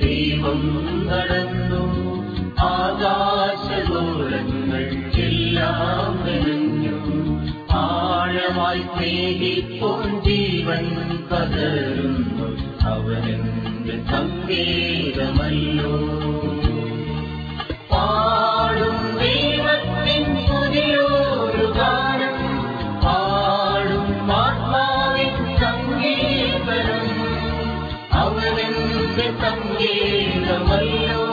ദൈവം നടന്നു. ആകാശദൂരങ്ങൾ എല്ലാം നിറഞ്ഞു ജീവൻ പകരുന്നു व्य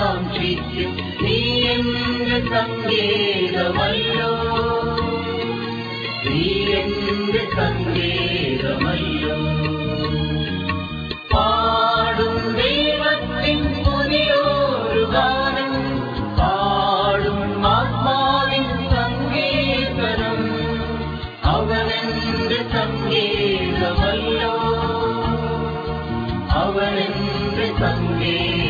കാക്ഷിക്കും നീ എന്റെ സങ്കേതമല്ലോ നീ എന്റെ സങ്കേതമല്ലോ പാടും ദൈവത്തിൻ പുതിയൊരു ഗാനം പാടും ആത്മാവിൻ സംഗീതനം അവനെന്റെ സംഗീതമല്ലോ അവനെന്റെ സംഗീതമല്ലോ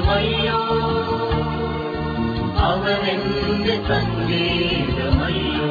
சங்கீதமையோ அவனெந்த சங்கீதமையோ